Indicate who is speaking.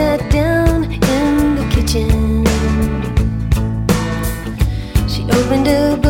Speaker 1: sat down in the kitchen. She opened a book.